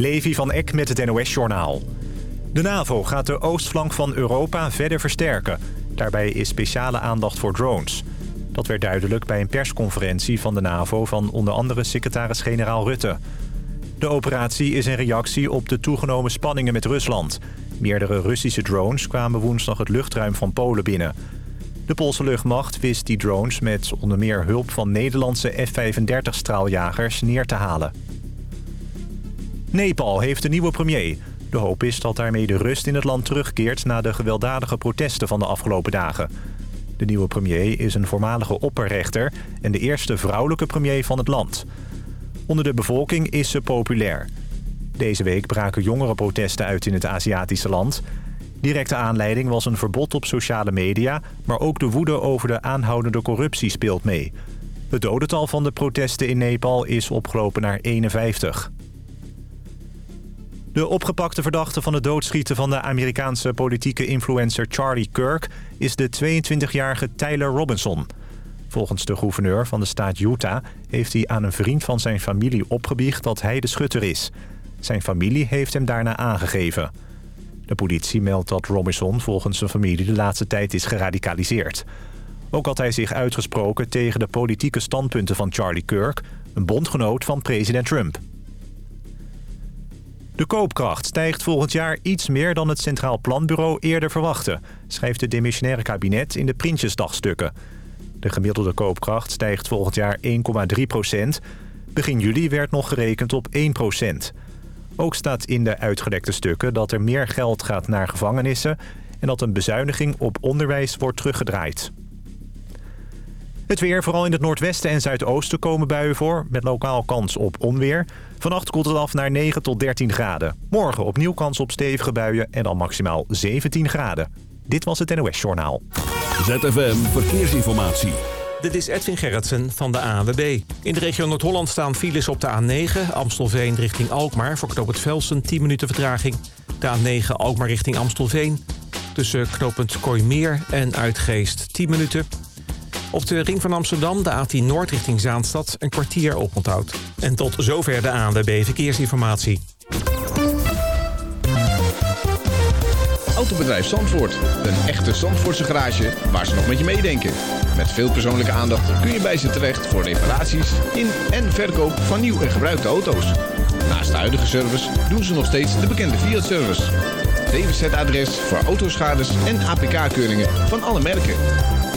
Levi van Eck met het NOS-journaal. De NAVO gaat de oostflank van Europa verder versterken. Daarbij is speciale aandacht voor drones. Dat werd duidelijk bij een persconferentie van de NAVO... van onder andere secretaris-generaal Rutte. De operatie is een reactie op de toegenomen spanningen met Rusland. Meerdere Russische drones kwamen woensdag het luchtruim van Polen binnen. De Poolse luchtmacht wist die drones met onder meer hulp van Nederlandse F-35-straaljagers neer te halen. Nepal heeft een nieuwe premier. De hoop is dat daarmee de rust in het land terugkeert... na de gewelddadige protesten van de afgelopen dagen. De nieuwe premier is een voormalige opperrechter... en de eerste vrouwelijke premier van het land. Onder de bevolking is ze populair. Deze week braken jongere protesten uit in het Aziatische land. Directe aanleiding was een verbod op sociale media... maar ook de woede over de aanhoudende corruptie speelt mee. Het dodental van de protesten in Nepal is opgelopen naar 51. De opgepakte verdachte van het doodschieten van de Amerikaanse politieke influencer Charlie Kirk... is de 22-jarige Tyler Robinson. Volgens de gouverneur van de staat Utah heeft hij aan een vriend van zijn familie opgebiecht dat hij de schutter is. Zijn familie heeft hem daarna aangegeven. De politie meldt dat Robinson volgens zijn familie de laatste tijd is geradicaliseerd. Ook had hij zich uitgesproken tegen de politieke standpunten van Charlie Kirk... een bondgenoot van president Trump. De koopkracht stijgt volgend jaar iets meer dan het Centraal Planbureau eerder verwachtte... schrijft het demissionaire kabinet in de Prinsjesdagstukken. De gemiddelde koopkracht stijgt volgend jaar 1,3 procent. Begin juli werd nog gerekend op 1 procent. Ook staat in de uitgelekte stukken dat er meer geld gaat naar gevangenissen... en dat een bezuiniging op onderwijs wordt teruggedraaid. Het weer, vooral in het noordwesten en zuidoosten komen buien voor... met lokaal kans op onweer. Vannacht koelt het af naar 9 tot 13 graden. Morgen opnieuw kans op stevige buien en dan maximaal 17 graden. Dit was het NOS Journaal. ZFM Verkeersinformatie. Dit is Edwin Gerritsen van de ANWB. In de regio Noord-Holland staan files op de A9... Amstelveen richting Alkmaar voor knooppunt Velsen 10 minuten vertraging. De A9 Alkmaar richting Amstelveen. Tussen knooppunt Kooimeer en Uitgeest 10 minuten... Op de ring van Amsterdam, de A10 Noord richting Zaanstad, een kwartier oponthoud. En tot zover de ANWB Verkeersinformatie. Autobedrijf Zandvoort. Een echte Zandvoortse garage waar ze nog met je meedenken. Met veel persoonlijke aandacht kun je bij ze terecht voor reparaties in en verkoop van nieuw en gebruikte auto's. Naast de huidige service doen ze nog steeds de bekende Fiat-service. DWZ-adres voor autoschades en APK-keuringen van alle merken.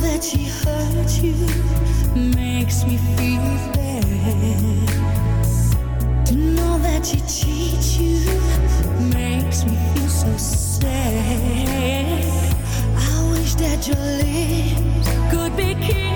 That she hurt you makes me feel bad. To know that she you makes me feel so sad. I wish that your lips could be kissing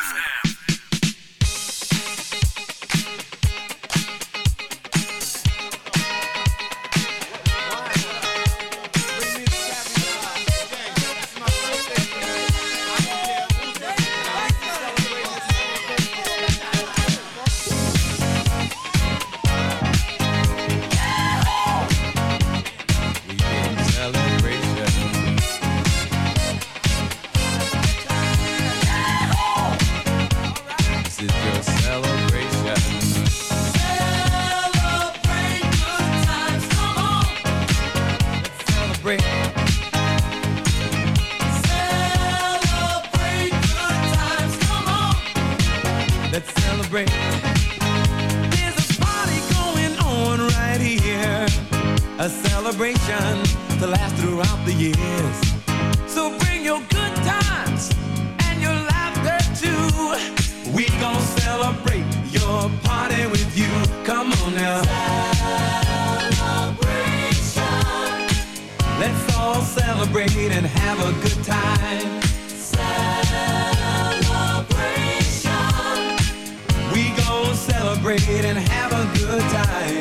Celebrate and have a good time.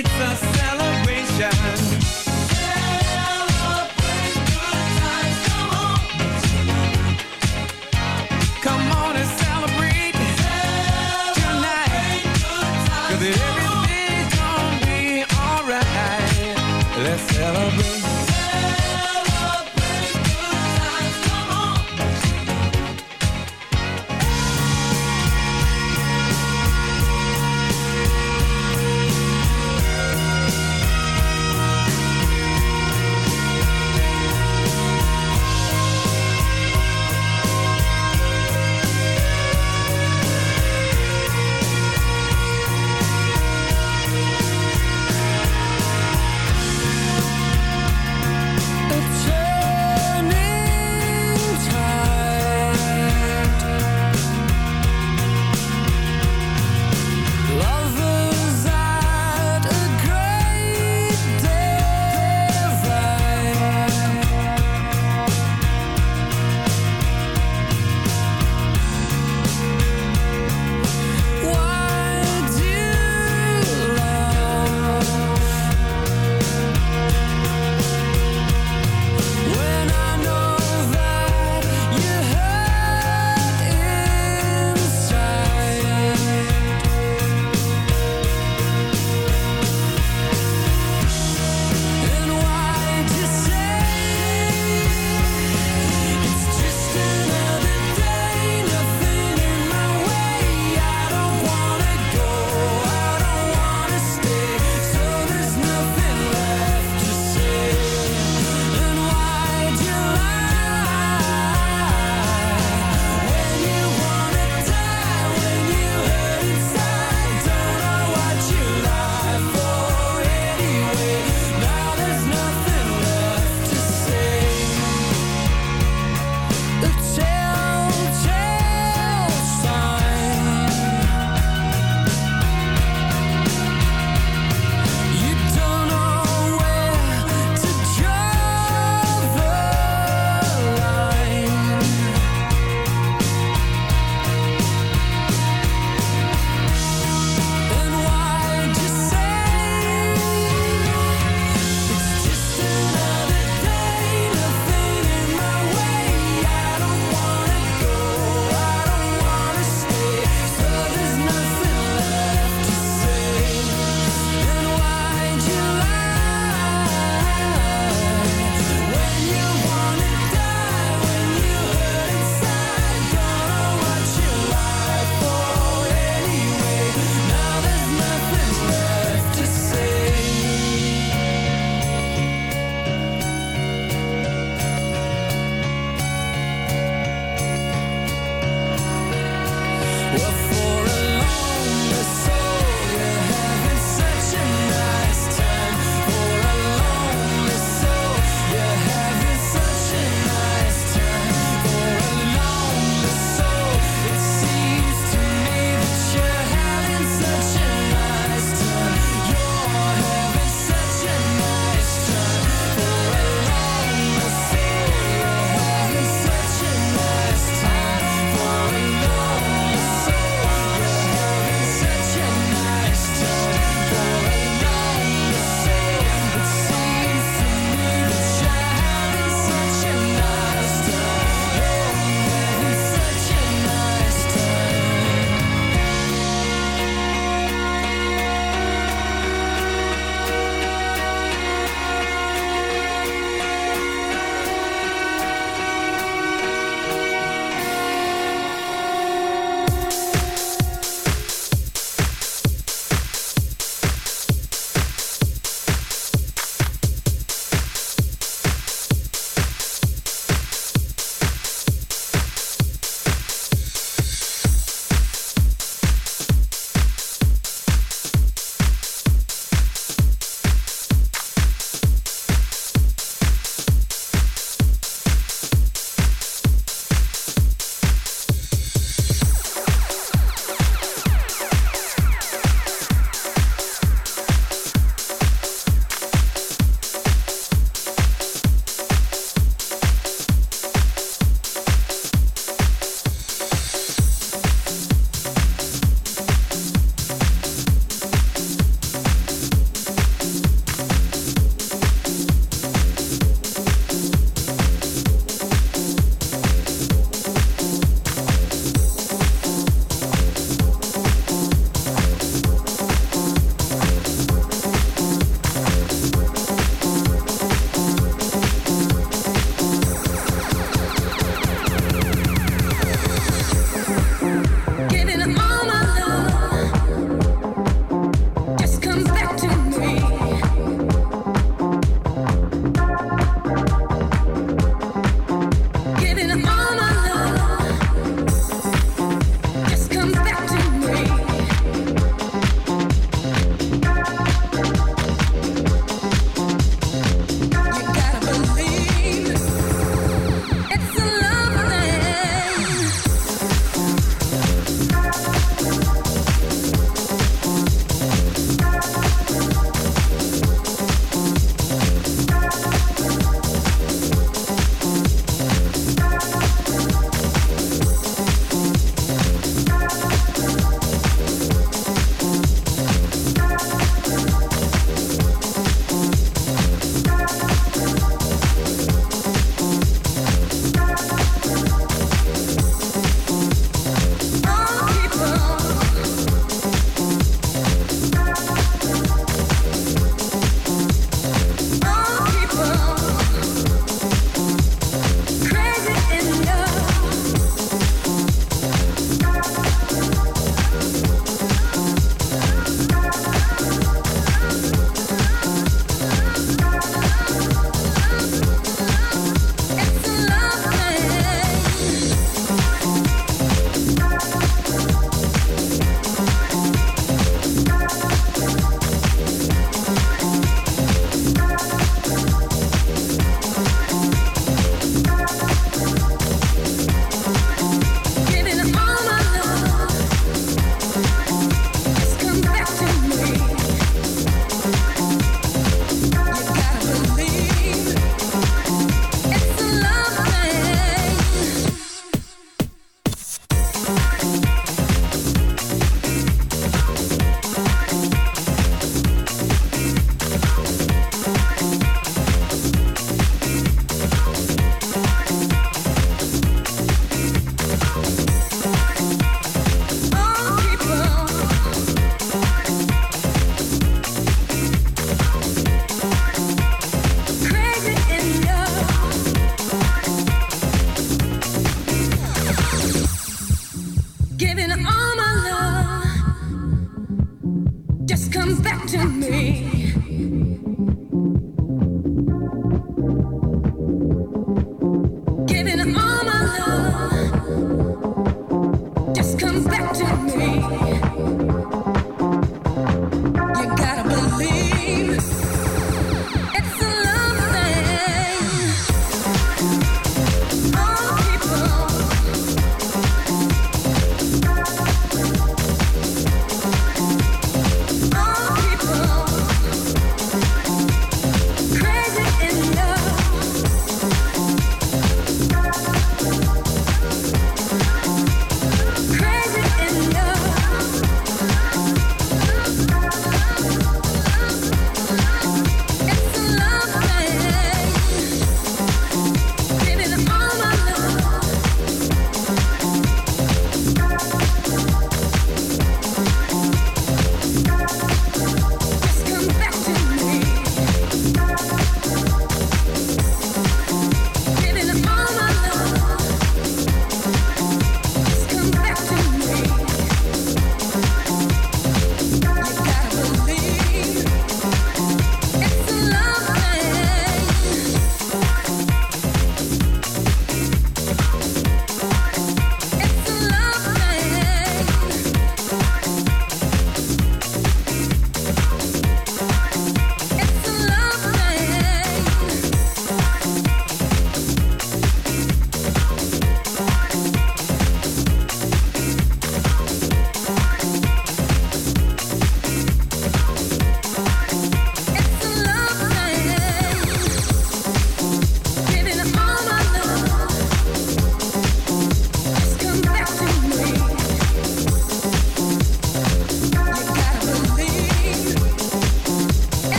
It's a celebration.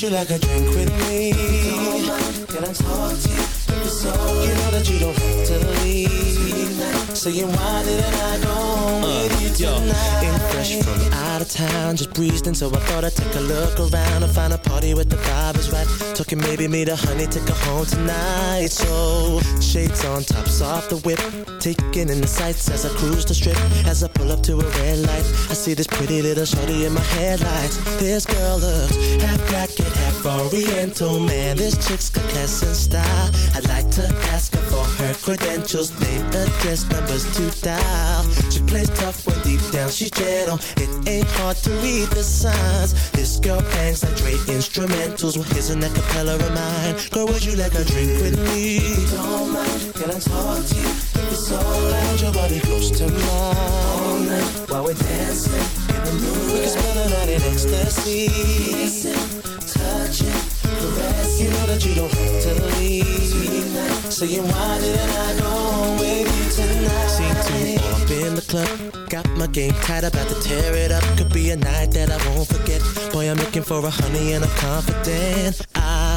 Would you like a drink with me? Can I talk to you? So you know that you don't have to leave. Saying why didn't I go home uh, with you tonight? In fresh from out of town, just breezed in, so I thought I'd take a look around and find a party with the vibe is right. Talking maybe meet a honey, take her home tonight. So shades on, tops off the whip, taking in the sights as I cruise the strip. As I pull up to a red light, I see this pretty little shorty in my headlights. This girl looks half black and half oriental. Man, this chick's got class and style. I'd like to ask her for her credentials, name, address, numbers to dial. She plays tough when deep down she's gentle. It ain't hard to read the signs. This girl bangs like Dre instrumentals. Well, here's an acapella of mine. Girl, would you like a drink with me? Don't mind, can I talk to you? It's alright, your body close to mine. All night while we're dancing in the moonlight. We can spend the night in ecstasy. Caressing. You don't have to leave. Saying why didn't I go with you tonight? Seen two all up in the club. Got my game tight, about to tear it up. Could be a night that I won't forget. Boy, I'm looking for a honey and I'm confident. I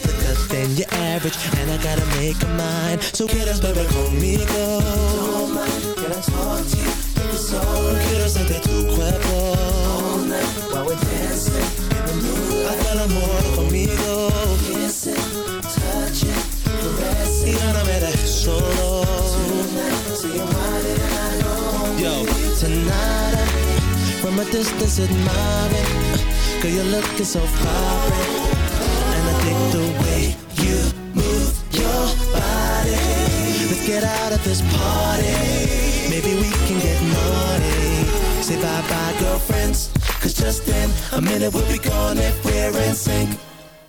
that's than your average And I gotta make a mind So get us, conmigo Toma, All night while we're dancing in the moonlight me dejes solo Tonight, and I know tonight I'm from a distance admiring Girl, you're looking so fine Take the way you move your body. Let's get out of this party. Maybe we can get money. Say bye bye, girlfriends. Cause just in a minute we'll be gone if we're in sync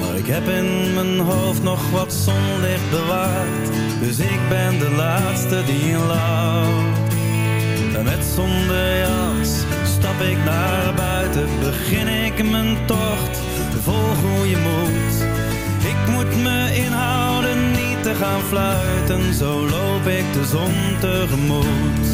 Maar ik heb in mijn hoofd nog wat zonlicht bewaard. Dus ik ben de laatste die lacht. En met zonder jas stap ik naar buiten. Begin ik mijn tocht, vol goede moed. Ik moet me inhouden, niet te gaan fluiten. Zo loop ik de zon tegemoet.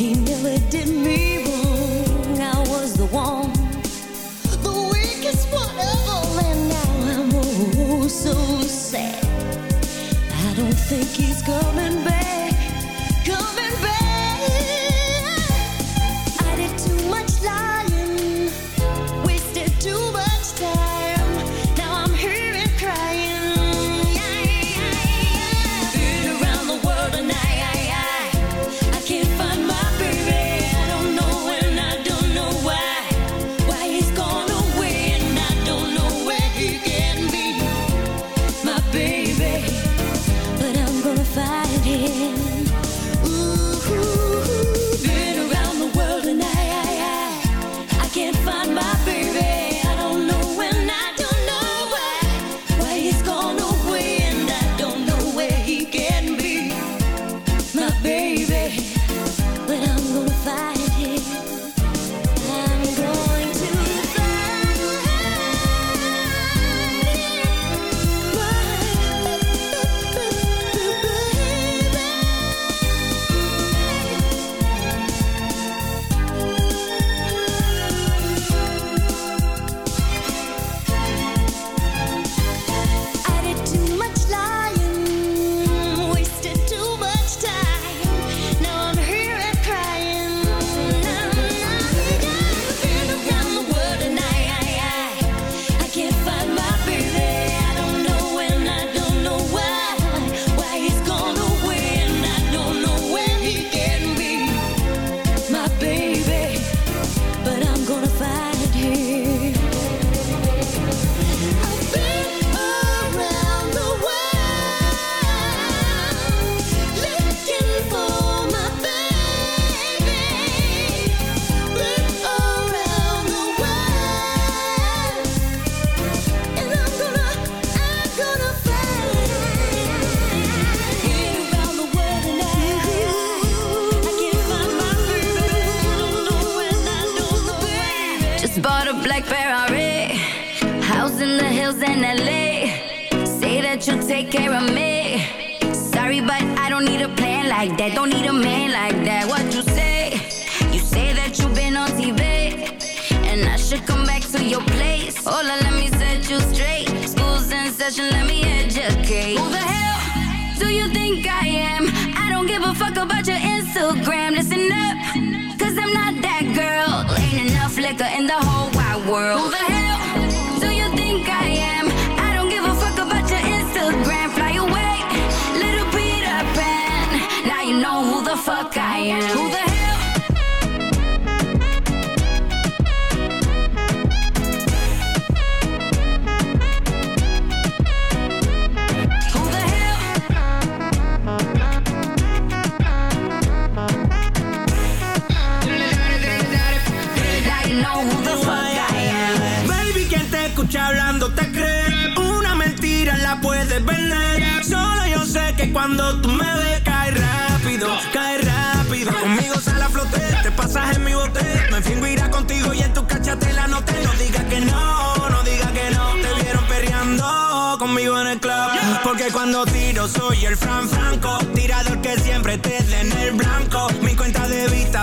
He nearly did me wrong. I was the one, the weakest one of and now I'm oh, so sad. I don't think he's coming back.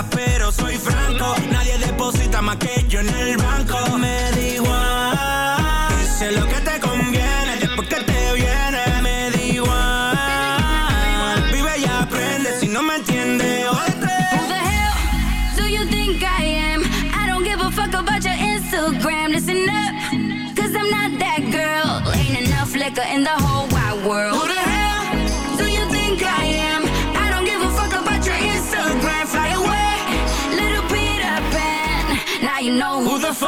pero soy fresco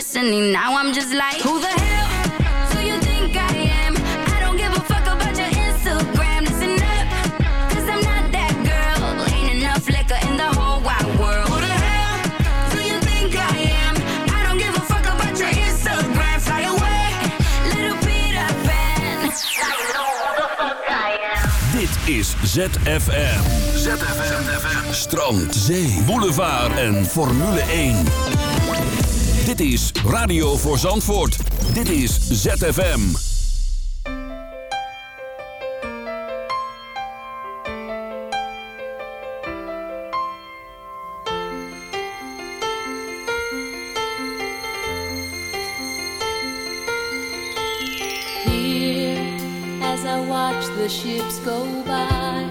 listening. Now I'm just like Who the hell do you think I am? I don't give a fuck about your Instagram. Listen up, cause I'm not that girl. Ain't enough liquor in the whole wide world. Who the hell do you think I am? I don't give a fuck about your Instagram. Fly away, little Peter Pan. I know who the fuck I am Dit is ZFM ZFM, ZFM. Strand, zee, boulevard en Formule 1 Dit is Radio voor Zandvoort. Dit is ZFM. As I watch the ships go by,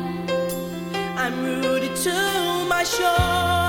I'm rooted to my shore.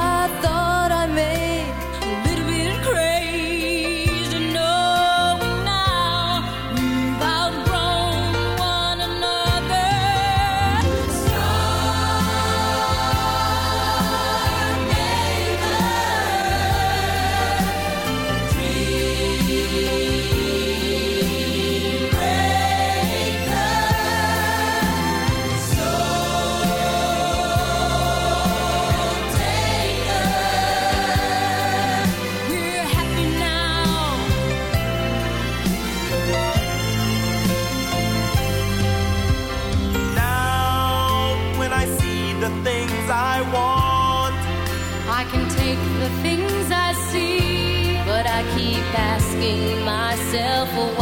yourself away.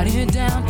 writing you down.